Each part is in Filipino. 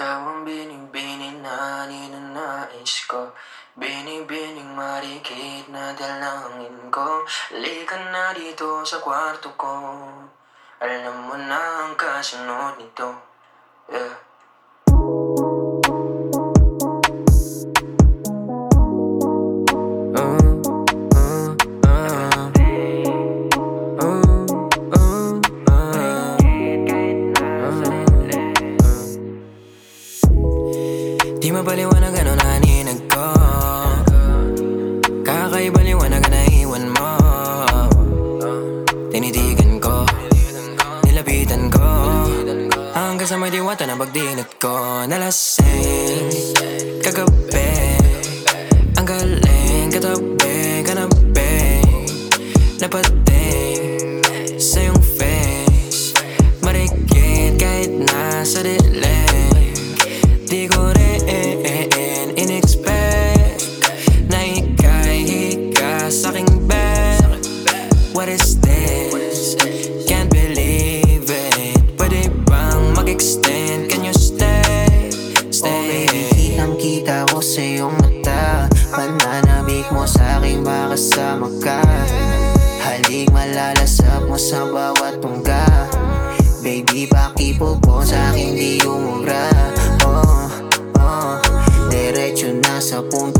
Ikaw ang binibining na ninanais ko Binibining marikit na dalangin ko. Halika na dito sa kwarto ko. Alam mo na ang kasunod nito Di mapaliwanag ano naninag ko? Kakaiba liwanag na iwan mo. Tinitigan ko Nilapitan ko. Hanggang sa may diwata na pagdinat ko Nalasing Kagabi. Ang galing Katabi Kanabi. Napating mo sa aking makasama ka Halik malalasap mo sa bawat tungga. Baby, pakipo po sa akin di umubra Oh, oh Diretso na sa punto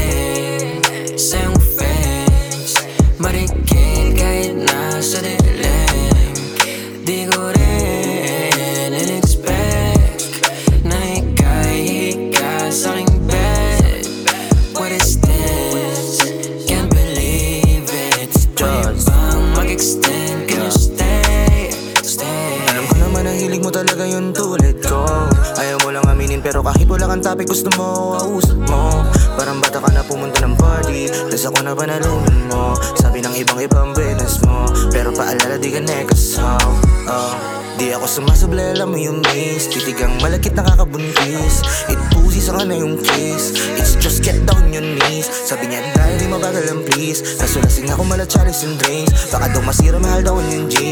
Napating Sa iyong face Marikit kahit nasa dilim Di ko rin in-expect Na ika'y higa sa'king bed What is this? Can't believe it. Pwede bang mag-extend? Can you stay? Stay. Alam ko naman ang hilig mo talaga yun tulad ko Ayaw mo lang aminin pero kahit wala kang topic gusto mo Ausap mo Tas ako na panalunan mo? Sabi ng ibang ibang business mo. Pero paalala di ka nekas how oh. Di ako sumasablay alam mo yung miss. Titigang malakit nakakabuntis. It pussy sa na yung kiss. It's just get down your knees. Sabi niya dahil di mabagal ang please. Kaso lasing ako mala chalice and drinks. Baka daw masira mahal daw yung jeans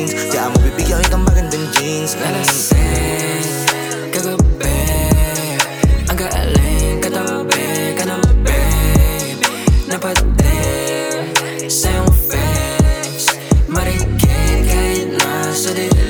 to the